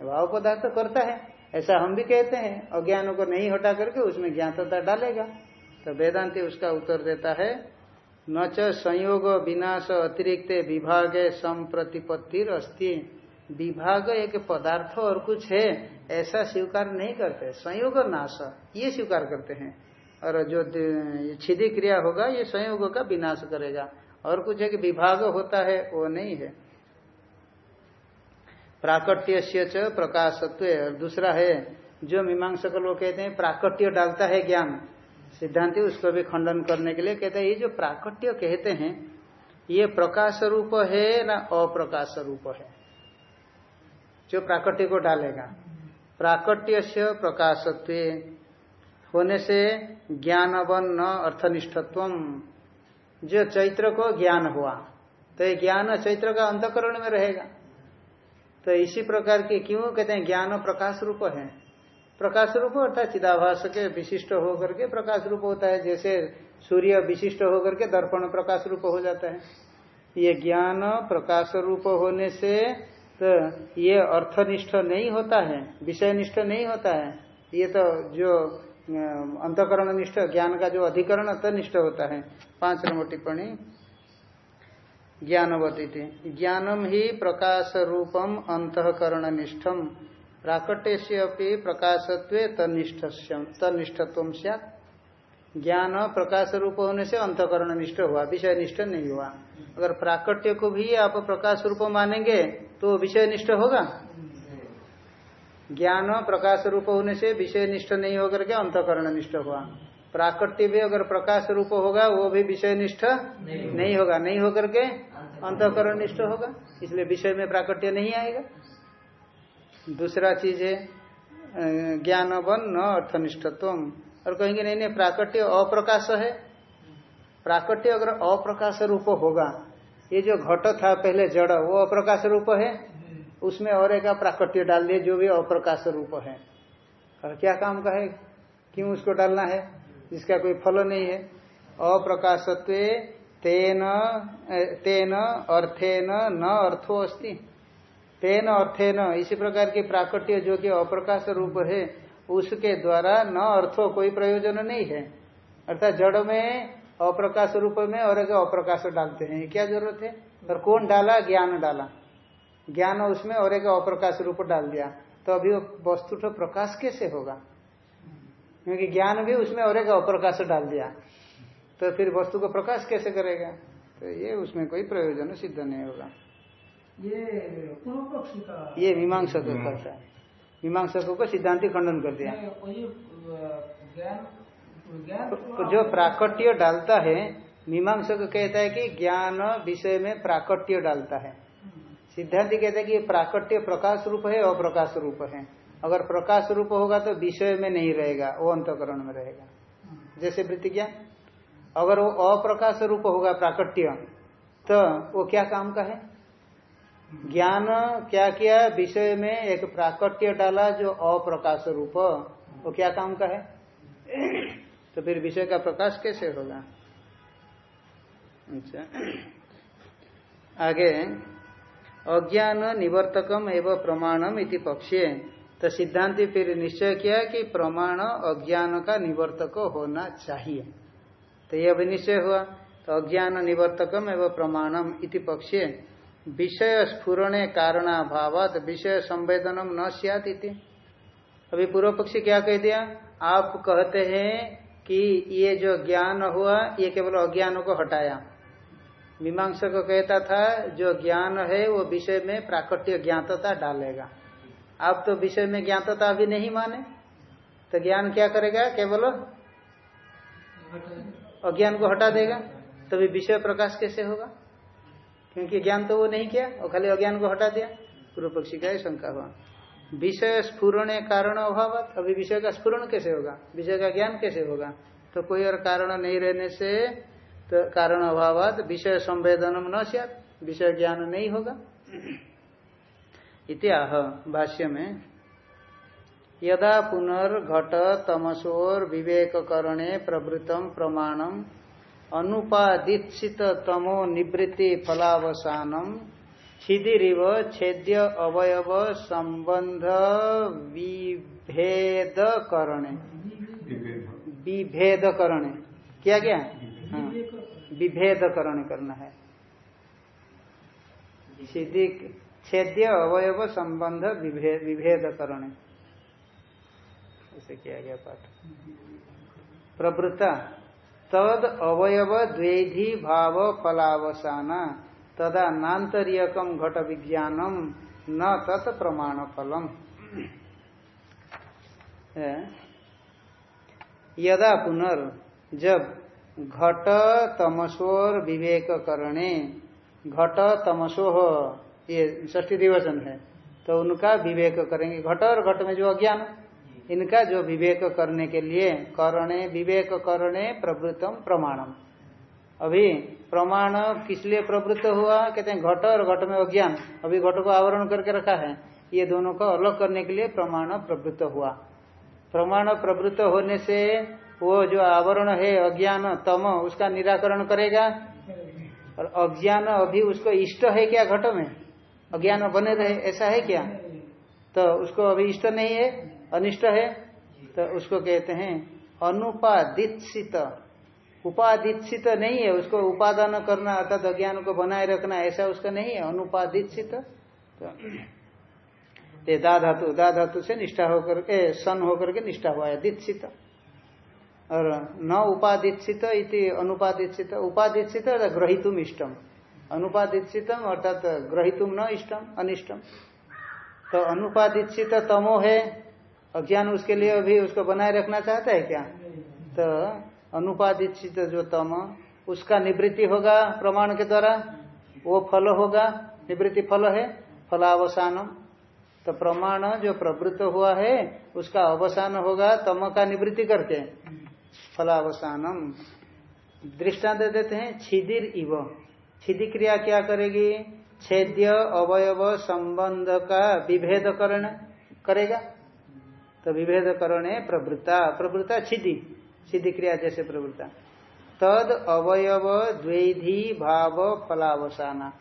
भाव पदार्थ तो करता है। ऐसा हम भी कहते हैं, अज्ञानों को नहीं हटा करके उसमें ज्ञातता डालेगा। तो वेदांति उसका उत्तर देता है, न च संयोग विनाश अतिरिक्त विभाग संप्रतिपत्ति अस्थि विभाग एक पदार्थ और कुछ है, ऐसा स्वीकार नहीं करते। संयोग नाश, ये स्वीकार करते हैं। और जो छिदी क्रिया होगा, ये संयोग का विनाश करेगा। और कुछ है कि विभाग होता है, वो नहीं है। प्राकट्य से च प्रकाशत्व। और दूसरा है, जो मीमांसक लोग कहते हैं, प्राकट्य डालता है ज्ञान। सिद्धांति उसको भी खंडन करने के लिए कहते हैं, ये जो प्राकट्य कहते हैं, ये प्रकाश रूप है ना अप्रकाश रूप है? जो प्राकट्य को डालेगा। प्राकट्य से प्रकाशत्व। होने से ज्ञानवन न अर्थनिष्ठत्व। जो चैत्र को ज्ञान हुआ तो ये ज्ञान चैत्र का अंतकरण में रहेगा। तो इसी प्रकार के क्यों कहते हैं, ज्ञान प्रकाश रूप है। प्रकाश रूप अर्थात चिदाभास के विशिष्ट होकर के प्रकाश रूप होता है। जैसे सूर्य विशिष्ट होकर के दर्पण प्रकाश रूप हो जाता है। ये ज्ञान प्रकाश रूप होने से तो ये अर्थनिष्ठ नहीं होता है विषय निष्ठ नहीं होता है। ये तो जो अंतकरण निष्ठ ज्ञान का जो अधिकरण निष्ठ होता है। पाँच नंबर टिप्पणी। ज्ञानवती ज्ञानम ही प्रकाश रूपम अंतकरण निष्ठम प्राकट्य से अपनी प्रकाशत्व तनिष्ठत्व ज्ञान प्रकाश रूप होने से अंतकरण निष्ठ हुआ विषय निष्ठ नहीं हुआ। अगर प्राकट्य को भी आप प्रकाश रूप मानेंगे तो विषय निष्ठ होगा? ज्ञान प्रकाश रूप होने से विषय निष्ठ नहीं होकर के अंतकरण निष्ठ हुआ। प्राकट्य भी अगर प्रकाश रूप होगा वो भी विषय निष्ठ नहीं होगा। नहीं होकर के अंतकरण निष्ठ होगा, इसलिए विषय में प्राकट्य नहीं आएगा। दूसरा चीज़ है ज्ञानवन न अर्थनिष्ठत्व। और कहेंगे, नहीं नहीं, प्राकट्य अप्रकाश है। प्राकट्य अगर अप्रकाश रूप होगा, ये जो घट था पहले जड़, वो अप्रकाश रूप है? उसमें और एक प्राकट्य डाल दिए, जो भी अप्रकाश रूप है। और क्या काम का है क्यों उसको डालना है? जिसका कोई फल नहीं है। अप्रकाशत्व तेन तेन अर्थेन न अर्थो अस्ति। तेन अर्थेन, इसी प्रकार की प्राकट्य जो कि अप्रकाश रूप है, उसके द्वारा न अर्थो कोई प्रयोजन नहीं है। अर्थात जड़ में, अप्रकाश रूप में और एक अप्रकाश डालते हैं। क्या ज़रूरत है? और कौन डाला? ज्ञान डाला। ज्ञान उसमें और एक अप्रकाश रूप डाल दिया। तो अभी वो वस्तु तो प्रकाश कैसे होगा? क्योंकि ज्ञान भी उसमें और एक अप्रकाश डाल दिया। तो फिर वस्तु को प्रकाश कैसे करेगा? तो ये उसमें कोई प्रयोजन सिद्ध नहीं होगा। ये पूर्व पक्ष का ये मीमांसक करता है मीमांसकों को सिद्धांति खंडन कर दिया। तो जो प्राकट्य डालता है मीमांसक कहता है कि ज्ञान विषय में प्राकट्य डालता है। सिद्धांति कहता है कि प्राकट्य प्रकाश रूप है अप्रकाश रूप है। अगर प्रकाश रूप होगा तो विषय में नहीं रहेगा वो अंतकरण में रहेगा। जैसे प्रतिज्ञा अगर वो अप्रकाश रूप होगा प्राकट्य तो वो क्या काम का है? ज्ञान क्या किया? विषय में एक प्राकट्य डाला जो अप्रकाश रूप, वो क्या काम का है? तो फिर विषय का प्रकाश कैसे होगा? अच्छा। आगे, अज्ञान निवर्तकम एवं प्रमाणम इति पक्षे तो सिद्धांति फिर निश्चय किया कि प्रमाण अज्ञान का निवर्तक होना चाहिए। तो यह भी निश्चय हुआ। तो अज्ञान निवर्तकम एवं प्रमाणम इति पक्षे विषय स्फुरणे कारणाभावत विषय संवेदनम न सियात अभी पूर्व पक्षी क्या कह दिया? आप कहते हैं कि ये जो ज्ञान हुआ, ये केवल अज्ञान को हटाया। मीमांसा को कहता था, जो ज्ञान है, वो विषय में प्राकट्य ज्ञातता डालेगा। आप तो विषय में ज्ञातता अभी नहीं माने। तो ज्ञान क्या करेगा? केवल अज्ञान को हटा देगा, तभी विषय प्रकाश कैसे होगा? क्योंकि ज्ञान तो वो नहीं किया और खाली अज्ञान को हटा दिया। पूर्व पक्षी का शंका हुआ। विषय स्फुरण कारण अभाव अभी विषय का स्फुरण कैसे होगा? विषय का ज्ञान कैसे होगा? तो कोई और कारण नहीं रहने से तो कारण अभाव, विषय संवेदन न सियात, विषय ज्ञान नहीं होगा। [CLEARS THROAT] इतिहाह भाष्य में यदा पुनर्घट तमसोर विवेक करणे प्रवृतम प्रमाणम अनुपादित तमो निवृत्ति फलावसानम छिदिव छेद्य अवयव संबंध विभेद करणे विभेद करणे क्या क्या? हाँ। विभेद करण करना है। छिदी छेद्य अवयव संबंध विभेद करणे ऐसे किया गया पाठ। प्रवृत्ता, तद अवयव द्वेधि भाव फलावसाना, तदा नान्तरियकम घट विज्ञानम न तत् प्रमाण फलम। यदा पुनर् जब घट तमसोर विवेक करणे, घट तमसोह, ये ष्टी दिवचन है तो उनका विवेक करेंगे। घट और घट में जो अज्ञान इनका जो विवेक करने के लिए करणे, विवेक करणे प्रवृत्तम प्रमाणम। अभी प्रमाण किस लिए प्रवृत्त हुआ? कहते हैं घट और घट में अज्ञान। अभी घट को आवरण करके रखा है। ये दोनों को अलग करने के लिए प्रमाण प्रवृत्त हुआ। प्रमाण प्रवृत्त होने से वो जो आवरण है, अज्ञान, तम, उसका निराकरण करेगा। और अज्ञान अभी उसको इष्ट है क्या घट में? अज्ञान बने रहे, ऐसा है क्या? तो उसको अभी इष्ट नहीं है। अनिष्ट है तो उसको कहते हैं अनुपादित उपादित नहीं है, उसको उपादान करना अर्थात अज्ञान को बनाए रखना ऐसा उसका नहीं है अनुपादित तो दा धातु दा धातु से निष्ठा होकर के, सन होकर के निष्ठा हुआ है दीक्षित और न उपादित इति अनुपादित उपादित ग्रहितुम इष्टम। अनुपादित अर्थात ग्रहितुम न इष्टम, अनिष्टम। तो अनुपादित तमो है अज्ञान उसके लिए अभी उसको बनाए रखना चाहता है क्या? तो अनुपादित जो तम, उसका निवृत्ति होगा प्रमाण के द्वारा? वो फल होगा? निवृत्ति फल है? फलावसानम। तो प्रमाण जो प्रवृत्त हुआ है, उसका अवसान होगा, तम का निवृत्ति करके फलावसानम। दृष्टांत दे देते हैं, छिदिर इव। छिदि क्रिया क्या करेगी? छेद्य, अवयव, संबंध का विभेद करण करेगा। तो विभेद करण है प्रवृत्ता प्रवृत्ता छिदि छिदि क्रिया जैसे प्रवृत्ता। तद अवयव द्वैधी भाव फलावसाना।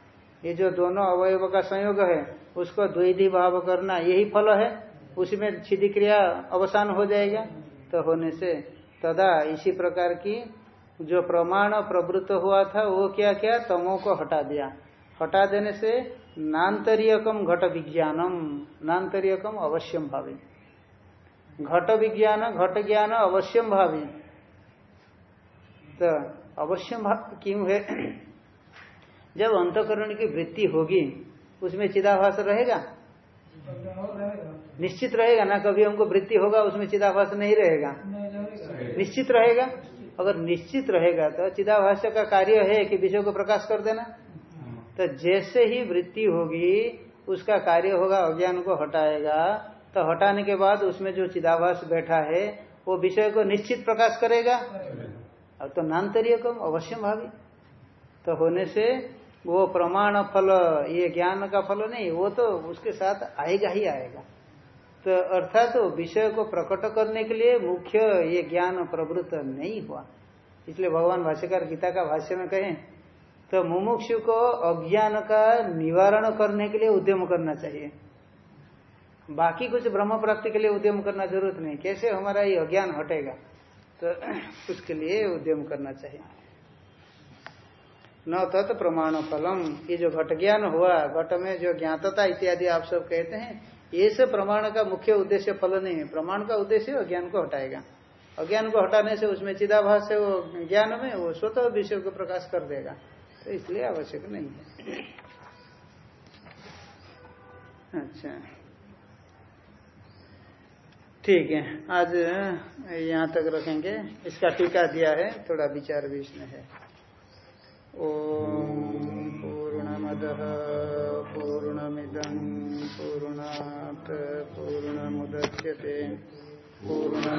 ये जो दोनों अवयव का संयोग है, उसको द्वैधी भाव करना, यही फल है? उसी में छिदि क्रिया अवसान हो जाएगा? तो होने से तदा इसी प्रकार की जो प्रमाण प्रवृत्त हुआ था, वो क्या क्या? तमो को हटा दिया। हटा देने से नान्तरियकम घट विज्ञानम नान्तरियकम अवश्यम भावी। घट विज्ञान, घट ज्ञान अवश्यम भावी। तो अवश्यम भाव क्यों है? जब अंतकरण की वृत्ति होगी, उसमें चिदाभास रहेगा? निश्चित रहेगा ना? कभी हमको वृत्ति होगा, उसमें चिदाभास नहीं रहेगा। निश्चित रहेगा? अगर निश्चित रहेगा तो चिदाभाष्य का कार्य है कि विषय को प्रकाश कर देना। तो जैसे ही वृत्ति होगी, उसका कार्य होगा, अज्ञान को हटाएगा। तो हटाने के बाद उसमें जो चिदाभास बैठा है, वो विषय को निश्चित प्रकाश करेगा। अब तो नान्तरीय कम अवश्य भावी। तो होने से वो प्रमाण फल, ये ज्ञान का फल नहीं, वो तो उसके साथ आएगा ही आएगा। तो अर्थात तो विषय को प्रकट करने के लिए मुख्य ये ज्ञान प्रवृत्त नहीं हुआ। इसलिए भगवान भाष्यकार गीता का भाष्य में कहें तो मुमुक्षु को अज्ञान का निवारण करने के लिए उद्यम करना चाहिए। बाकी कुछ ब्रह्म प्राप्ति के लिए उद्यम करना ज़रूरत नहीं। कैसे हमारा ये अज्ञान हटेगा? तो [CLEARS THROAT] उसके लिए उद्यम करना चाहिए। न तत् प्रमाण फलम। ये जो घट ज्ञान हुआ, घट में जो ज्ञातता इत्यादि आप सब कहते हैं, ये सब प्रमाण का मुख्य उद्देश्य फल नहीं है। प्रमाण का उद्देश्य अज्ञान को हटाएगा। अज्ञान को हटाने से उसमें चिदाभास है, वो ज्ञान में, वो स्वतः विषय को प्रकाश कर देगा। तो इसलिए आवश्यक नहीं है। [CLEARS THROAT] अच्छा। ठीक है, आज यहाँ तक रखेंगे। इसका टीका दिया है, थोड़ा विचार भी इसमें है। ओम मिदम पूर्ण पूर्ण पूर्णमुदच्यते। पूर्ण